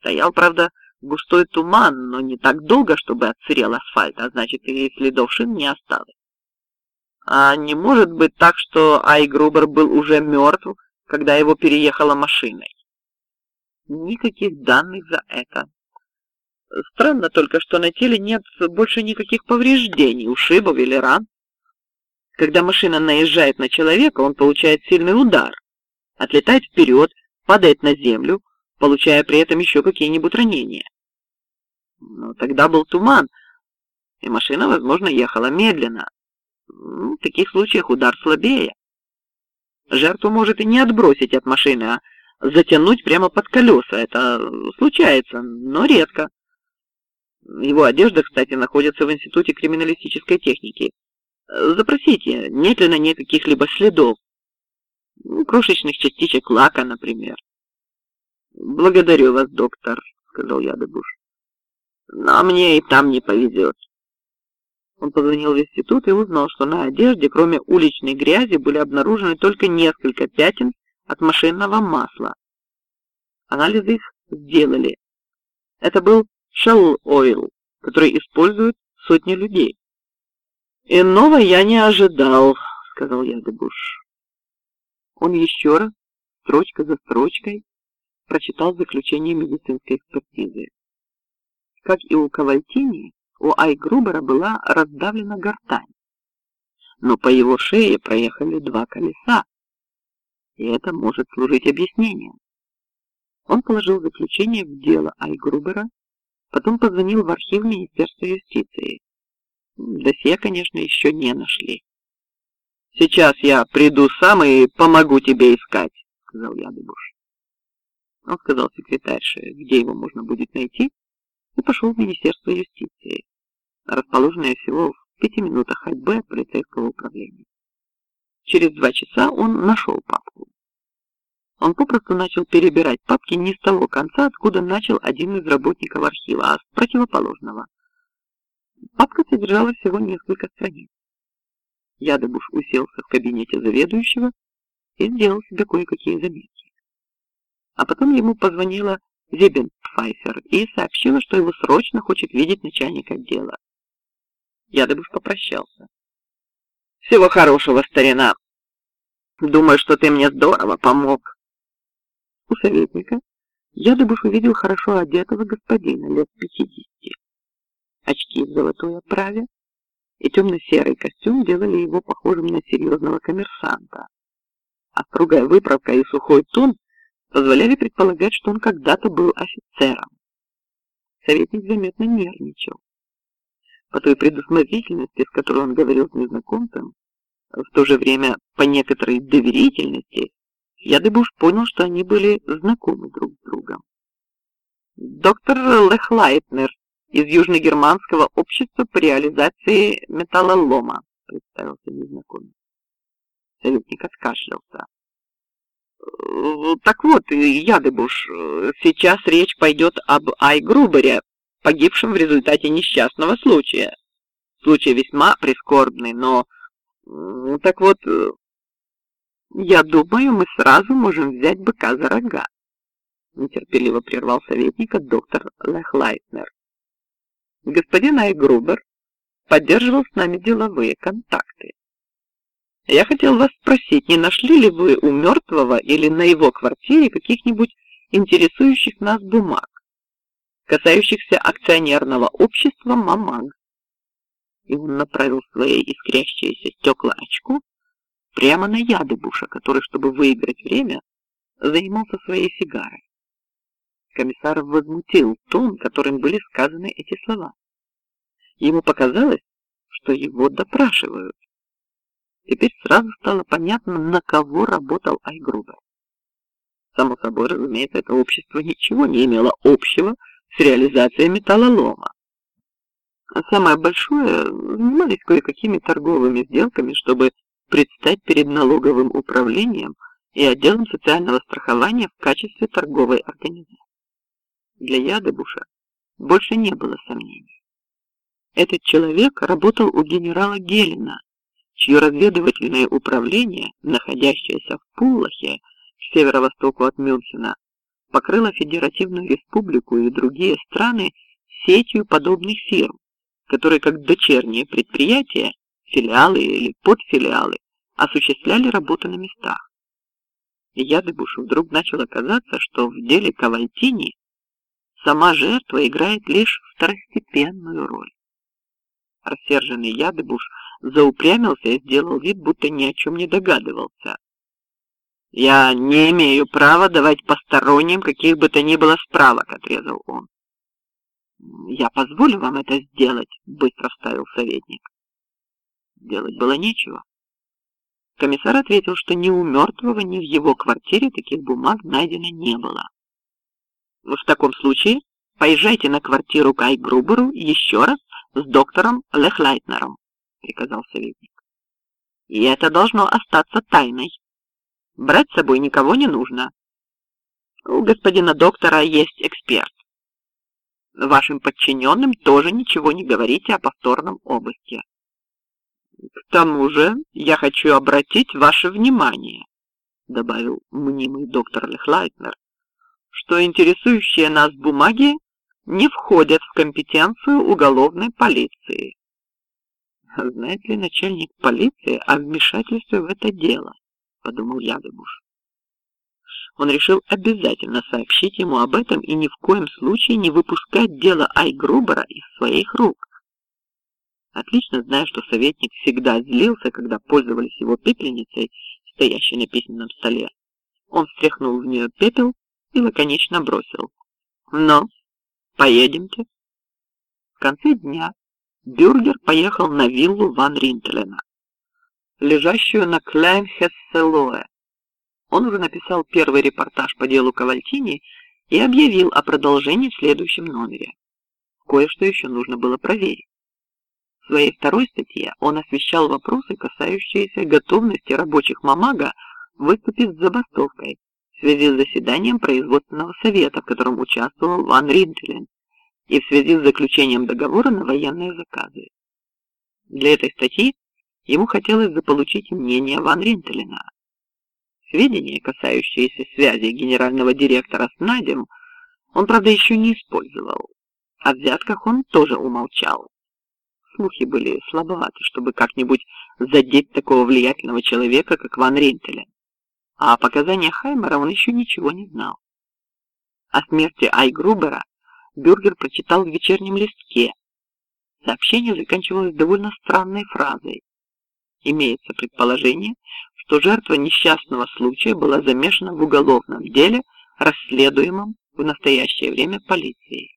Стоял, правда, густой туман, но не так долго, чтобы отсырел асфальт, а значит, и следов шин не осталось. А не может быть так, что Айгрубер был уже мертв, когда его переехала машиной? Никаких данных за это. Странно только, что на теле нет больше никаких повреждений, ушибов или ран. Когда машина наезжает на человека, он получает сильный удар, отлетает вперед, падает на землю, получая при этом еще какие-нибудь ранения. Но тогда был туман, и машина, возможно, ехала медленно. В таких случаях удар слабее. Жертву может и не отбросить от машины, а затянуть прямо под колеса. Это случается, но редко. Его одежда, кстати, находится в Институте криминалистической техники. Запросите, нет ли на ней каких-либо следов. Ну, крошечных частичек лака, например. «Благодарю вас, доктор», — сказал я Дебуш. «Но мне и там не повезет». Он позвонил в институт и узнал, что на одежде, кроме уличной грязи, были обнаружены только несколько пятен от машинного масла. Анализы их сделали. Это был Shell Oil, который используют сотни людей. «Иного я не ожидал», — сказал я Дебуш. Он еще раз, строчка за строчкой, прочитал заключение медицинской экспертизы. Как и у Кавальтини, у Айгрубера была раздавлена гортань, но по его шее проехали два колеса, и это может служить объяснением. Он положил заключение в дело Айгрубера, потом позвонил в архив Министерства юстиции. Досье, конечно, еще не нашли. «Сейчас я приду сам и помогу тебе искать», — сказал Ядыбуш. Он сказал секретарше, где его можно будет найти, и пошел в Министерство юстиции, расположенное всего в пяти минутах ходьбы от полицейского управления. Через два часа он нашел папку. Он попросту начал перебирать папки не с того конца, откуда начал один из работников архива, а с противоположного. Папка содержала всего несколько страниц. Ядобуш уселся в кабинете заведующего и сделал себе кое-какие заметки. А потом ему позвонила Зебенпфайфер и сообщила, что его срочно хочет видеть начальник отдела. Ядыбуш попрощался. «Всего хорошего, старина. Думаю, что ты мне здорово помог». У советника Ядыбуш увидел хорошо одетого господина лет пятидесяти. Очки в золотой оправе и темно-серый костюм делали его похожим на серьезного коммерсанта. А строгая выправка и сухой тон позволяли предполагать, что он когда-то был офицером. Советник заметно нервничал. По той предусмотрительности, с которой он говорил с незнакомцем, в то же время по некоторой доверительности, я уж понял, что они были знакомы друг с другом. Доктор Лехлайтнер из Южногерманского общества по реализации металлолома, представился незнакомец. Советник откашлялся. Э, так вот, Ядыбуш, сейчас речь пойдет об Айгрубере, погибшем в результате несчастного случая. Случай весьма прискорбный, но... Так вот, э, я думаю, мы сразу можем взять быка за рога. Нетерпеливо прервал советника доктор Лехлайтнер. Господин Айгрубер поддерживал с нами деловые контакты. Я хотел вас спросить, не нашли ли вы у мертвого или на его квартире каких-нибудь интересующих нас бумаг, касающихся акционерного общества «Мамаг»? И он направил свои искрящиеся стекла очку прямо на Ядыбуша, который, чтобы выиграть время, занимался своей сигарой. Комиссар возмутил тон, которым были сказаны эти слова. Ему показалось, что его допрашивают. Теперь сразу стало понятно, на кого работал Айгрубер. Само собой, разумеется, это общество ничего не имело общего с реализацией металлолома. А самое большое занимались кое-какими торговыми сделками, чтобы предстать перед налоговым управлением и отделом социального страхования в качестве торговой организации. Для Ядыбуша больше не было сомнений. Этот человек работал у генерала Гелена, чье разведывательное управление, находящееся в Пуллахе, к северо-востоку от Мюнхена, покрыла Федеративную Республику и другие страны сетью подобных фирм, которые как дочерние предприятия, филиалы или подфилиалы, осуществляли работу на местах. И Ядыбушу вдруг начало казаться, что в деле Кавальтини сама жертва играет лишь второстепенную роль. Рассерженный Ядыбуш заупрямился и сделал вид, будто ни о чем не догадывался. «Я не имею права давать посторонним каких бы то ни было справок», — отрезал он. «Я позволю вам это сделать», — быстро вставил советник. Делать было нечего. Комиссар ответил, что ни у мертвого, ни в его квартире таких бумаг найдено не было. «В таком случае поезжайте на квартиру к Айгруберу еще раз с доктором Лехлайтнером», — приказал советник. «И это должно остаться тайной. Брать с собой никого не нужно. У господина доктора есть эксперт. Вашим подчиненным тоже ничего не говорите о повторном обыске. К тому же я хочу обратить ваше внимание, добавил мнимый доктор Лехлайтнер, что интересующие нас бумаги не входят в компетенцию уголовной полиции. Знает ли начальник полиции о вмешательстве в это дело? подумал Ядыбуш. Он решил обязательно сообщить ему об этом и ни в коем случае не выпускать дело Айгрубера из своих рук. Отлично зная, что советник всегда злился, когда пользовались его пепельницей, стоящей на письменном столе, он встряхнул в нее пепел и лаконично бросил. «Но, поедемте». В конце дня Бюргер поехал на виллу Ван Ринтелена лежащую на Кляйнхесселоэ. Он уже написал первый репортаж по делу Кавальтини и объявил о продолжении в следующем номере. Кое-что еще нужно было проверить. В своей второй статье он освещал вопросы, касающиеся готовности рабочих Мамага выступить с забастовкой в связи с заседанием производственного совета, в котором участвовал Ван Ринтелен, и в связи с заключением договора на военные заказы. Для этой статьи Ему хотелось заполучить мнение Ван Ринтелена. Сведения, касающиеся связи генерального директора с Надем, он, правда, еще не использовал. О взятках он тоже умолчал. Слухи были слабоваты, чтобы как-нибудь задеть такого влиятельного человека, как Ван Ринтелен. А о показаниях Хаймера он еще ничего не знал. О смерти Айгрубера Бюргер прочитал в вечернем листке. Сообщение заканчивалось довольно странной фразой. Имеется предположение, что жертва несчастного случая была замешана в уголовном деле, расследуемом в настоящее время полицией.